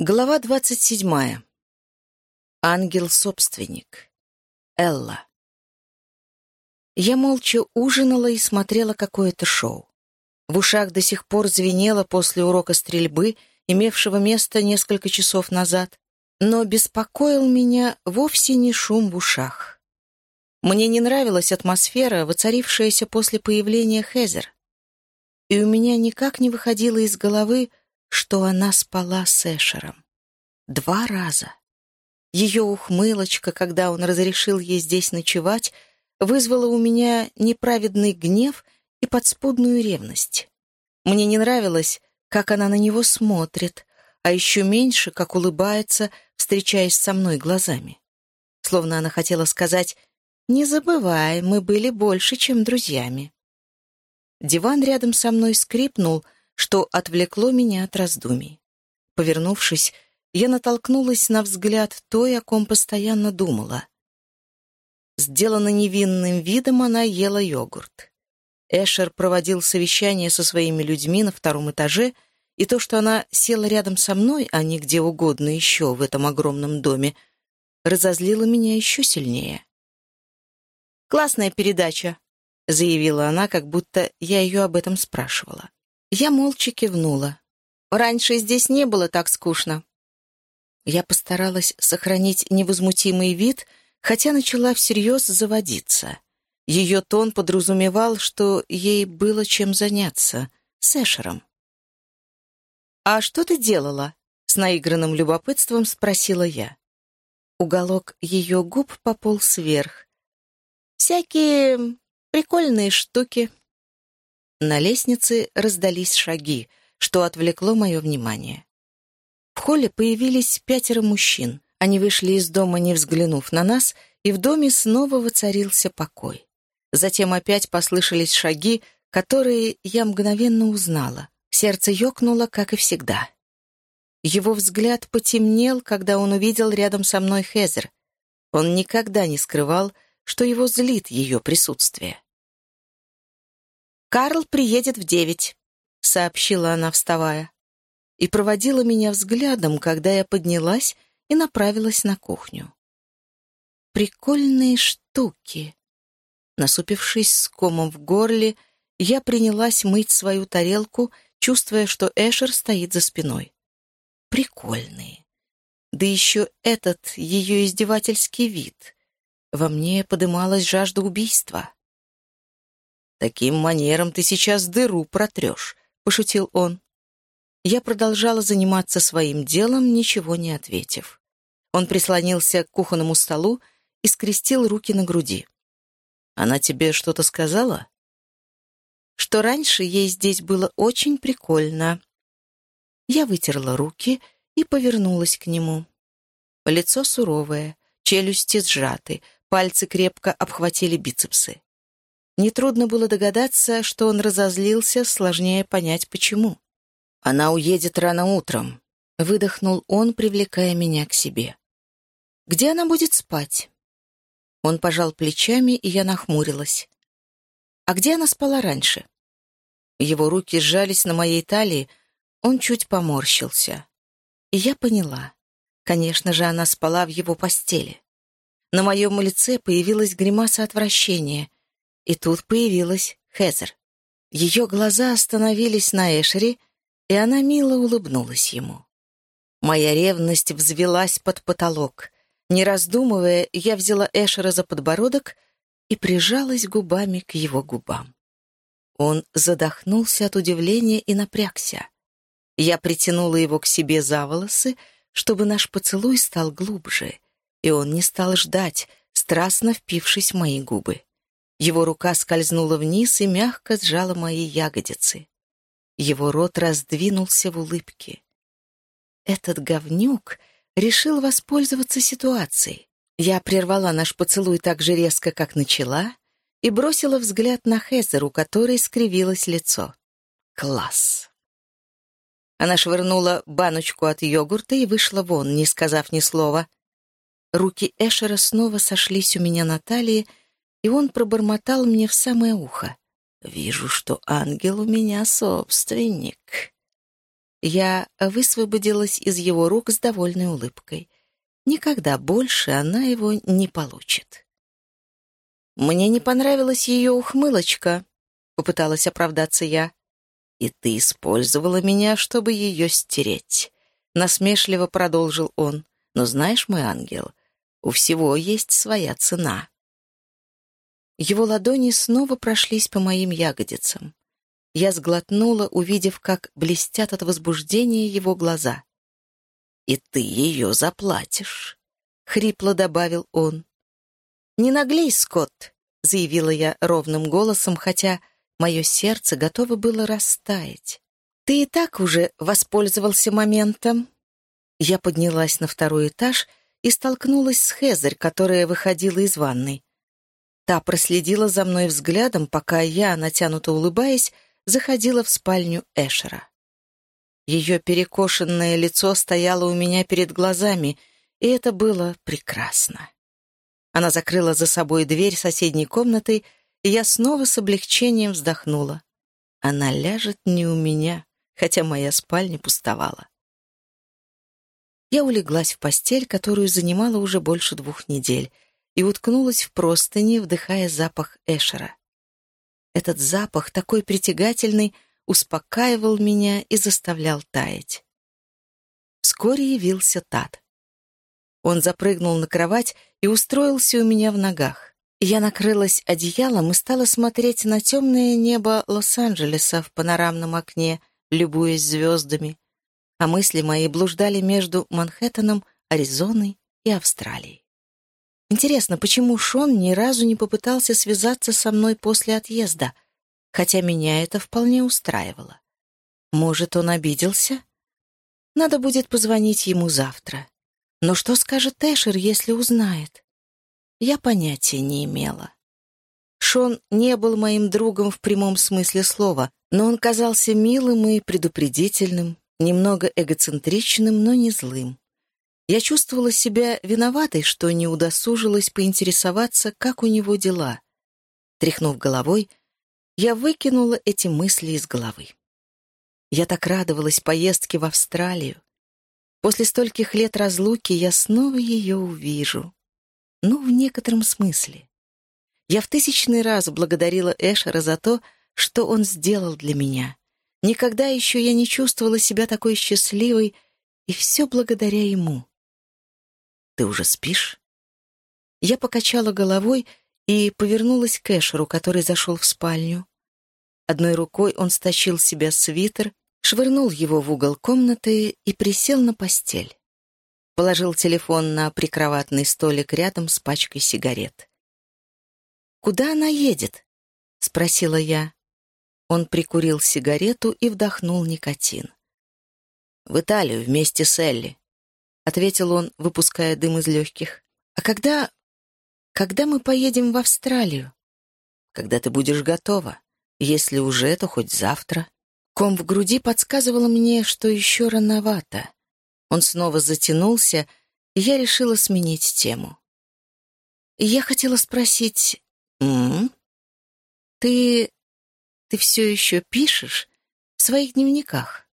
Глава двадцать седьмая. Ангел-собственник. Элла. Я молча ужинала и смотрела какое-то шоу. В ушах до сих пор звенело после урока стрельбы, имевшего место несколько часов назад, но беспокоил меня вовсе не шум в ушах. Мне не нравилась атмосфера, воцарившаяся после появления Хезер, и у меня никак не выходило из головы, что она спала с Эшером. Два раза. Ее ухмылочка, когда он разрешил ей здесь ночевать, вызвала у меня неправедный гнев и подспудную ревность. Мне не нравилось, как она на него смотрит, а еще меньше, как улыбается, встречаясь со мной глазами. Словно она хотела сказать «Не забывай, мы были больше, чем друзьями». Диван рядом со мной скрипнул — что отвлекло меня от раздумий. Повернувшись, я натолкнулась на взгляд той, о ком постоянно думала. Сделана невинным видом, она ела йогурт. Эшер проводил совещание со своими людьми на втором этаже, и то, что она села рядом со мной, а не где угодно еще в этом огромном доме, разозлило меня еще сильнее. «Классная передача», — заявила она, как будто я ее об этом спрашивала. Я молча кивнула. Раньше здесь не было так скучно. Я постаралась сохранить невозмутимый вид, хотя начала всерьез заводиться. Ее тон подразумевал, что ей было чем заняться — с Эшером. «А что ты делала?» — с наигранным любопытством спросила я. Уголок ее губ пополз вверх. «Всякие прикольные штуки», на лестнице раздались шаги, что отвлекло мое внимание. В холле появились пятеро мужчин. Они вышли из дома, не взглянув на нас, и в доме снова воцарился покой. Затем опять послышались шаги, которые я мгновенно узнала. Сердце ёкнуло, как и всегда. Его взгляд потемнел, когда он увидел рядом со мной Хезер. Он никогда не скрывал, что его злит ее присутствие. «Карл приедет в девять», — сообщила она, вставая, и проводила меня взглядом, когда я поднялась и направилась на кухню. «Прикольные штуки». Насупившись с комом в горле, я принялась мыть свою тарелку, чувствуя, что Эшер стоит за спиной. «Прикольные». Да еще этот ее издевательский вид. Во мне подымалась жажда убийства. «Таким манером ты сейчас дыру протрешь», — пошутил он. Я продолжала заниматься своим делом, ничего не ответив. Он прислонился к кухонному столу и скрестил руки на груди. «Она тебе что-то сказала?» «Что раньше ей здесь было очень прикольно». Я вытерла руки и повернулась к нему. Лицо суровое, челюсти сжаты, пальцы крепко обхватили бицепсы. Нетрудно было догадаться, что он разозлился, сложнее понять, почему. «Она уедет рано утром», — выдохнул он, привлекая меня к себе. «Где она будет спать?» Он пожал плечами, и я нахмурилась. «А где она спала раньше?» Его руки сжались на моей талии, он чуть поморщился. И я поняла. Конечно же, она спала в его постели. На моем лице появилась гримаса отвращения — и тут появилась Хезер. Ее глаза остановились на Эшере, и она мило улыбнулась ему. Моя ревность взвелась под потолок. Не раздумывая, я взяла Эшера за подбородок и прижалась губами к его губам. Он задохнулся от удивления и напрягся. Я притянула его к себе за волосы, чтобы наш поцелуй стал глубже, и он не стал ждать, страстно впившись в мои губы. Его рука скользнула вниз и мягко сжала мои ягодицы. Его рот раздвинулся в улыбке. Этот говнюк решил воспользоваться ситуацией. Я прервала наш поцелуй так же резко, как начала, и бросила взгляд на Хезер, у которой скривилось лицо. Класс! Она швырнула баночку от йогурта и вышла вон, не сказав ни слова. Руки Эшера снова сошлись у меня на талии, и он пробормотал мне в самое ухо. «Вижу, что ангел у меня собственник». Я высвободилась из его рук с довольной улыбкой. Никогда больше она его не получит. «Мне не понравилась ее ухмылочка», — попыталась оправдаться я. «И ты использовала меня, чтобы ее стереть», — насмешливо продолжил он. «Но знаешь, мой ангел, у всего есть своя цена». Его ладони снова прошлись по моим ягодицам. Я сглотнула, увидев, как блестят от возбуждения его глаза. «И ты ее заплатишь», — хрипло добавил он. «Не наглей, Скотт», — заявила я ровным голосом, хотя мое сердце готово было растаять. «Ты и так уже воспользовался моментом». Я поднялась на второй этаж и столкнулась с Хезер, которая выходила из ванной. Та проследила за мной взглядом, пока я, натянуто улыбаясь, заходила в спальню Эшера. Ее перекошенное лицо стояло у меня перед глазами, и это было прекрасно. Она закрыла за собой дверь соседней комнаты, и я снова с облегчением вздохнула. Она ляжет не у меня, хотя моя спальня пустовала. Я улеглась в постель, которую занимала уже больше двух недель, и уткнулась в простыни, вдыхая запах Эшера. Этот запах, такой притягательный, успокаивал меня и заставлял таять. Вскоре явился Тат. Он запрыгнул на кровать и устроился у меня в ногах. Я накрылась одеялом и стала смотреть на темное небо Лос-Анджелеса в панорамном окне, любуясь звездами, а мысли мои блуждали между Манхэттеном, Аризоной и Австралией. Интересно, почему Шон ни разу не попытался связаться со мной после отъезда, хотя меня это вполне устраивало? Может, он обиделся? Надо будет позвонить ему завтра. Но что скажет Эшер, если узнает? Я понятия не имела. Шон не был моим другом в прямом смысле слова, но он казался милым и предупредительным, немного эгоцентричным, но не злым. Я чувствовала себя виноватой, что не удосужилась поинтересоваться, как у него дела. Тряхнув головой, я выкинула эти мысли из головы. Я так радовалась поездке в Австралию. После стольких лет разлуки я снова ее увижу. Ну, в некотором смысле. Я в тысячный раз благодарила Эшера за то, что он сделал для меня. Никогда еще я не чувствовала себя такой счастливой, и все благодаря ему. «Ты уже спишь?» Я покачала головой и повернулась к Эшеру, который зашел в спальню. Одной рукой он стащил с себя свитер, швырнул его в угол комнаты и присел на постель. Положил телефон на прикроватный столик рядом с пачкой сигарет. «Куда она едет?» — спросила я. Он прикурил сигарету и вдохнул никотин. «В Италию вместе с Элли ответил он, выпуская дым из легких. «А когда... когда мы поедем в Австралию?» «Когда ты будешь готова. Если уже, то хоть завтра». Ком в груди подсказывал мне, что еще рановато. Он снова затянулся, и я решила сменить тему. Я хотела спросить... «М -м? Ты... ты все еще пишешь в своих дневниках?»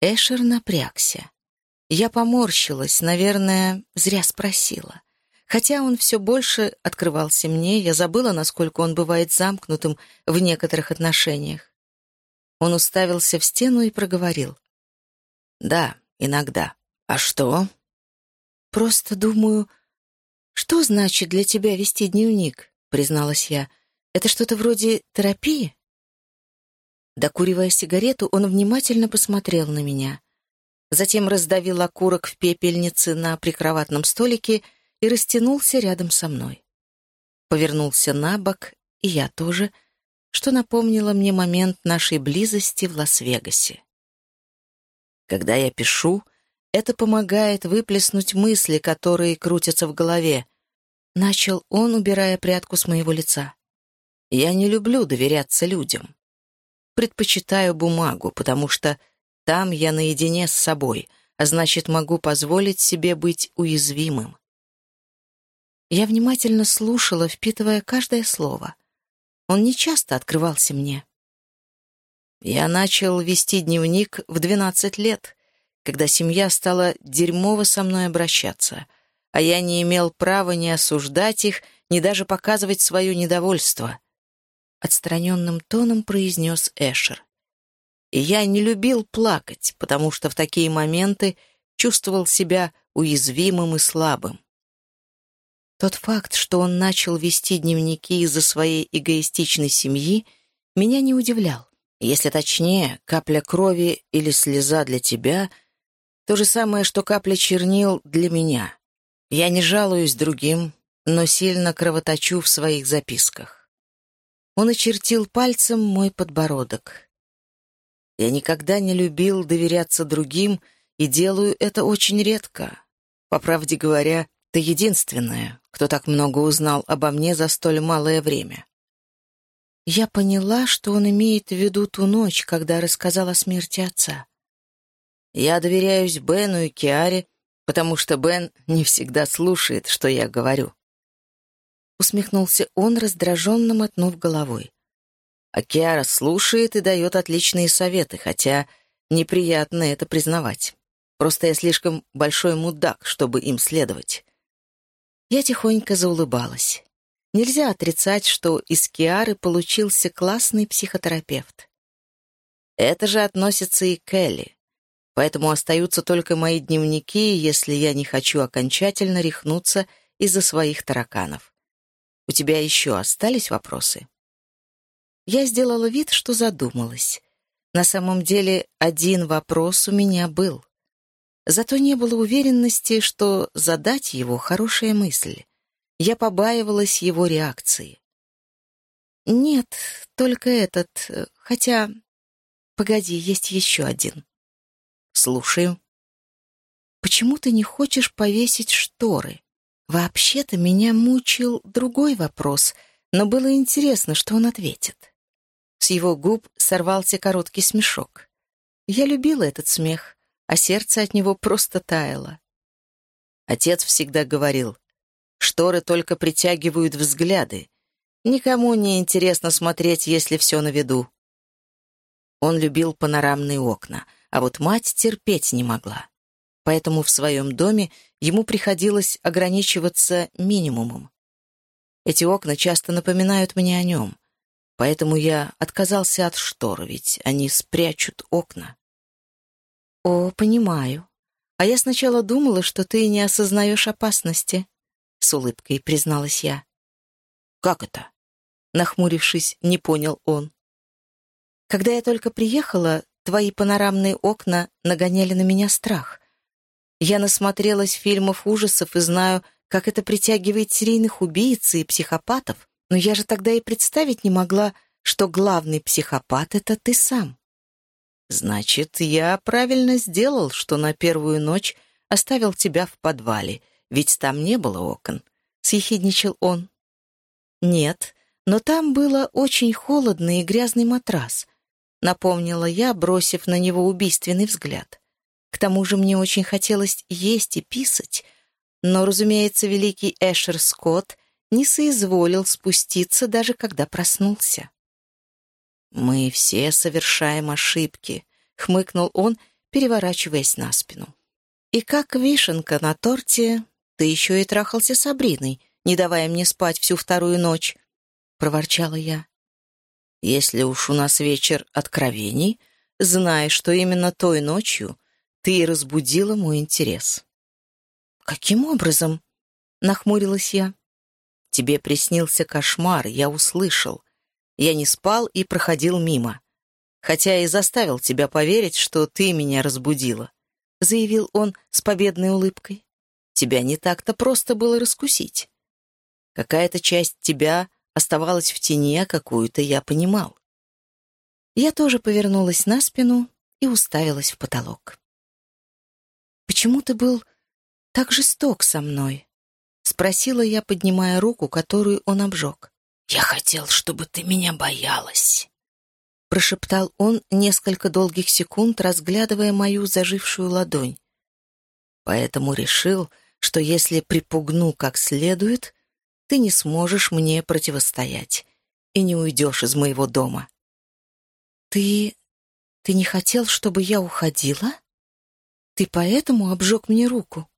Эшер напрягся. Я поморщилась, наверное, зря спросила. Хотя он все больше открывался мне, я забыла, насколько он бывает замкнутым в некоторых отношениях. Он уставился в стену и проговорил. «Да, иногда. А что?» «Просто думаю, что значит для тебя вести дневник?» — призналась я. «Это что-то вроде терапии?» Докуривая сигарету, он внимательно посмотрел на меня затем раздавил окурок в пепельнице на прикроватном столике и растянулся рядом со мной. Повернулся на бок, и я тоже, что напомнило мне момент нашей близости в Лас-Вегасе. Когда я пишу, это помогает выплеснуть мысли, которые крутятся в голове. Начал он, убирая прядку с моего лица. Я не люблю доверяться людям. Предпочитаю бумагу, потому что там я наедине с собой, а значит, могу позволить себе быть уязвимым. Я внимательно слушала, впитывая каждое слово. Он нечасто открывался мне. Я начал вести дневник в 12 лет, когда семья стала дерьмово со мной обращаться, а я не имел права ни осуждать их, ни даже показывать свое недовольство. Отстраненным тоном произнес Эшер. Я не любил плакать, потому что в такие моменты чувствовал себя уязвимым и слабым. Тот факт, что он начал вести дневники из-за своей эгоистичной семьи, меня не удивлял. Если точнее, капля крови или слеза для тебя — то же самое, что капля чернил для меня. Я не жалуюсь другим, но сильно кровоточу в своих записках. Он очертил пальцем мой подбородок. Я никогда не любил доверяться другим и делаю это очень редко. По правде говоря, ты единственная, кто так много узнал обо мне за столь малое время. Я поняла, что он имеет в виду ту ночь, когда рассказал о смерти отца. Я доверяюсь Бену и Киаре, потому что Бен не всегда слушает, что я говорю. Усмехнулся он, раздраженно мотнув головой. А Киара слушает и дает отличные советы, хотя неприятно это признавать. Просто я слишком большой мудак, чтобы им следовать. Я тихонько заулыбалась. Нельзя отрицать, что из Киары получился классный психотерапевт. Это же относится и к Элли. Поэтому остаются только мои дневники, если я не хочу окончательно рехнуться из-за своих тараканов. У тебя еще остались вопросы? Я сделала вид, что задумалась. На самом деле, один вопрос у меня был. Зато не было уверенности, что задать его — хорошая мысль. Я побаивалась его реакции. «Нет, только этот, хотя... Погоди, есть еще один». «Слушаю». «Почему ты не хочешь повесить шторы?» Вообще-то меня мучил другой вопрос, но было интересно, что он ответит. С его губ сорвался короткий смешок. Я любила этот смех а сердце от него просто таяло. Отец всегда говорил, шторы только притягивают взгляды. Никому не интересно смотреть, если все на виду. Он любил панорамные окна, а вот мать терпеть не могла. Поэтому в своем доме ему приходилось ограничиваться минимумом. Эти окна часто напоминают мне о нем, поэтому я отказался от штор, ведь они спрячут окна. «О, понимаю. А я сначала думала, что ты не осознаешь опасности», — с улыбкой призналась я. «Как это?» — нахмурившись, не понял он. «Когда я только приехала, твои панорамные окна нагоняли на меня страх. Я насмотрелась фильмов ужасов и знаю, как это притягивает серийных убийц и психопатов, но я же тогда и представить не могла, что главный психопат — это ты сам. «Значит, я правильно сделал, что на первую ночь оставил тебя в подвале, ведь там не было окон», — съехидничал он. «Нет, но там было очень холодный и грязный матрас», — напомнила я, бросив на него убийственный взгляд. К тому же мне очень хотелось есть и писать, но, разумеется, великий Эшер Скотт не соизволил спуститься, даже когда проснулся. «Мы все совершаем ошибки», — хмыкнул он, переворачиваясь на спину. «И как вишенка на торте, ты еще и трахался с Абриной, не давая мне спать всю вторую ночь», — проворчала я. «Если уж у нас вечер откровений, знай, что именно той ночью ты и разбудила мой интерес». «Каким образом?» — нахмурилась я. «Тебе приснился кошмар, я услышал. Я не спал и проходил мимо. Хотя и заставил тебя поверить, что ты меня разбудила», — заявил он с победной улыбкой. «Тебя не так-то просто было раскусить. Какая-то часть тебя оставалась в тени, а какую-то я понимал». Я тоже повернулась на спину и уставилась в потолок. «Почему ты был так жесток со мной?» — спросила я, поднимая руку, которую он обжег. «Я хотел, чтобы ты меня боялась», — прошептал он несколько долгих секунд, разглядывая мою зажившую ладонь. «Поэтому решил, что если припугну как следует, ты не сможешь мне противостоять и не уйдешь из моего дома». «Ты Ты не хотел, чтобы я уходила? Ты поэтому обжег мне руку?»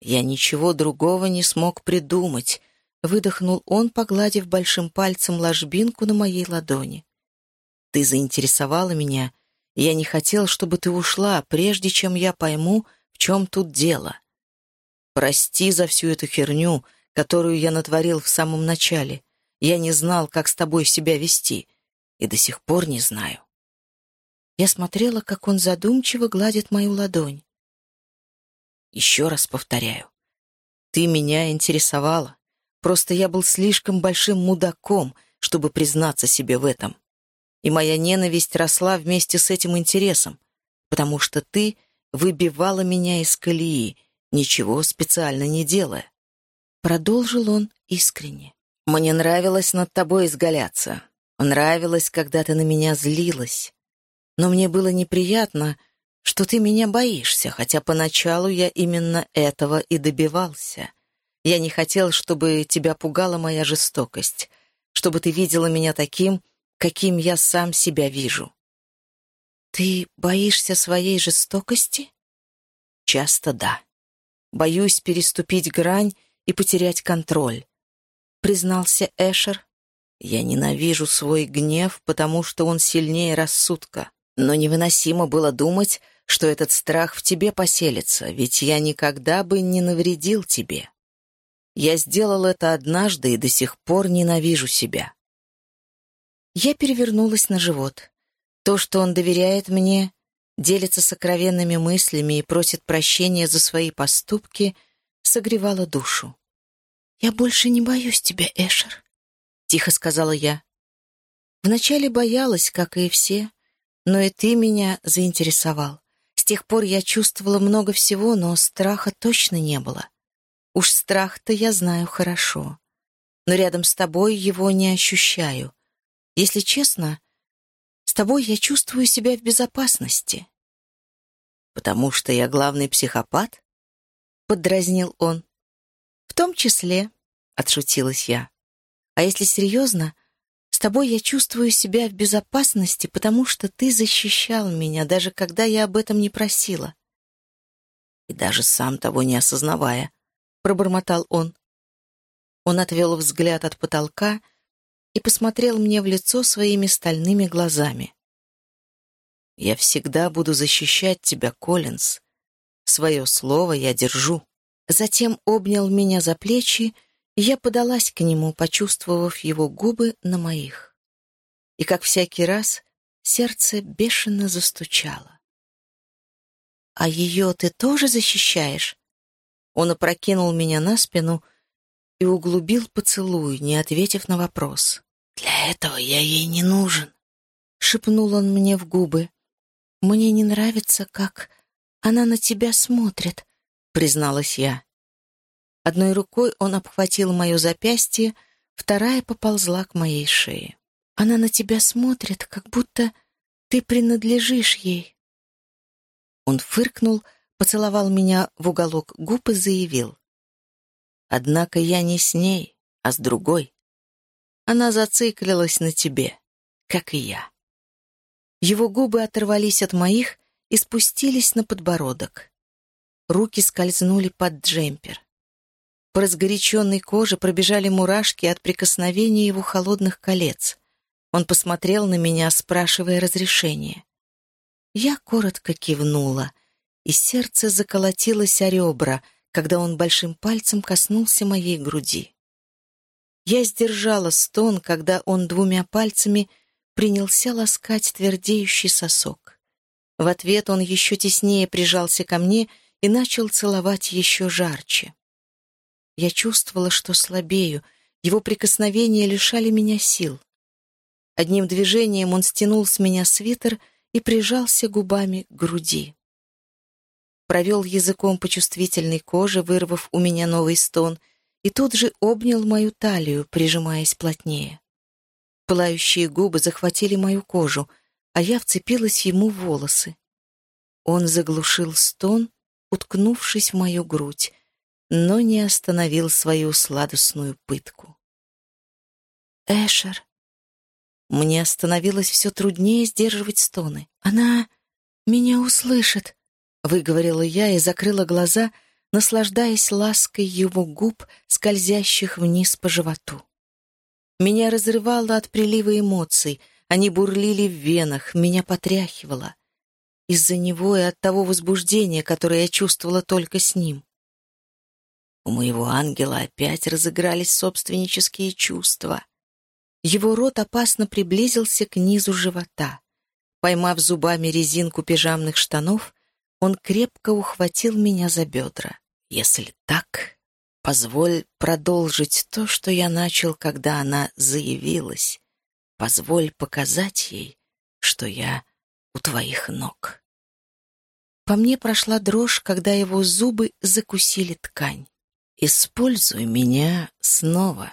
Я ничего другого не смог придумать, выдохнул он, погладив большим пальцем ложбинку на моей ладони. Ты заинтересовала меня, я не хотел, чтобы ты ушла, прежде чем я пойму, в чем тут дело. Прости за всю эту херню, которую я натворил в самом начале. Я не знал, как с тобой себя вести, и до сих пор не знаю. Я смотрела, как он задумчиво гладит мою ладонь. Еще раз повторяю. Ты меня интересовала. Просто я был слишком большим мудаком, чтобы признаться себе в этом. И моя ненависть росла вместе с этим интересом, потому что ты выбивала меня из колеи, ничего специально не делая. Продолжил он искренне. Мне нравилось над тобой изгаляться. Нравилось, когда ты на меня злилась. Но мне было неприятно, что ты меня боишься, хотя поначалу я именно этого и добивался. Я не хотел, чтобы тебя пугала моя жестокость, чтобы ты видела меня таким, каким я сам себя вижу. Ты боишься своей жестокости? Часто да. Боюсь переступить грань и потерять контроль, признался Эшер. Я ненавижу свой гнев, потому что он сильнее рассудка. Но невыносимо было думать, что этот страх в тебе поселится, ведь я никогда бы не навредил тебе. Я сделал это однажды и до сих пор ненавижу себя. Я перевернулась на живот. То, что он доверяет мне, делится сокровенными мыслями и просит прощения за свои поступки, согревало душу. «Я больше не боюсь тебя, Эшер», — тихо сказала я. Вначале боялась, как и все, но и ты меня заинтересовал тех пор я чувствовала много всего, но страха точно не было. Уж страх-то я знаю хорошо. Но рядом с тобой его не ощущаю. Если честно, с тобой я чувствую себя в безопасности. «Потому что я главный психопат?» — поддразнил он. «В том числе», — отшутилась я. «А если серьезно, с тобой я чувствую себя в безопасности, потому что ты защищал меня, даже когда я об этом не просила. И даже сам того не осознавая, пробормотал он. Он отвел взгляд от потолка и посмотрел мне в лицо своими стальными глазами. «Я всегда буду защищать тебя, Коллинз. Свое слово я держу». Затем обнял меня за плечи я подалась к нему, почувствовав его губы на моих. И, как всякий раз, сердце бешено застучало. «А ее ты тоже защищаешь?» Он опрокинул меня на спину и углубил поцелуй, не ответив на вопрос. «Для этого я ей не нужен», — шепнул он мне в губы. «Мне не нравится, как она на тебя смотрит», — призналась я. Одной рукой он обхватил мое запястье, вторая поползла к моей шее. Она на тебя смотрит, как будто ты принадлежишь ей. Он фыркнул, поцеловал меня в уголок губ и заявил. Однако я не с ней, а с другой. Она зациклилась на тебе, как и я. Его губы оторвались от моих и спустились на подбородок. Руки скользнули под джемпер. По разгоряченной коже пробежали мурашки от прикосновения его холодных колец. Он посмотрел на меня, спрашивая разрешения. Я коротко кивнула, и сердце заколотилось о ребра, когда он большим пальцем коснулся моей груди. Я сдержала стон, когда он двумя пальцами принялся ласкать твердеющий сосок. В ответ он еще теснее прижался ко мне и начал целовать еще жарче. Я чувствовала, что слабею, его прикосновения лишали меня сил. Одним движением он стянул с меня свитер и прижался губами к груди. Провел языком по чувствительной коже, вырвав у меня новый стон, и тут же обнял мою талию, прижимаясь плотнее. Пылающие губы захватили мою кожу, а я вцепилась ему в волосы. Он заглушил стон, уткнувшись в мою грудь, но не остановил свою сладостную пытку. «Эшер», Мне становилось все труднее сдерживать стоны. «Она меня услышит», — выговорила я и закрыла глаза, наслаждаясь лаской его губ, скользящих вниз по животу. Меня разрывало от прилива эмоций, они бурлили в венах, меня потряхивало. Из-за него и от того возбуждения, которое я чувствовала только с ним. У моего ангела опять разыгрались собственнические чувства. Его рот опасно приблизился к низу живота. Поймав зубами резинку пижамных штанов, он крепко ухватил меня за бедра. «Если так, позволь продолжить то, что я начал, когда она заявилась. Позволь показать ей, что я у твоих ног». По мне прошла дрожь, когда его зубы закусили ткань. «Используй меня снова».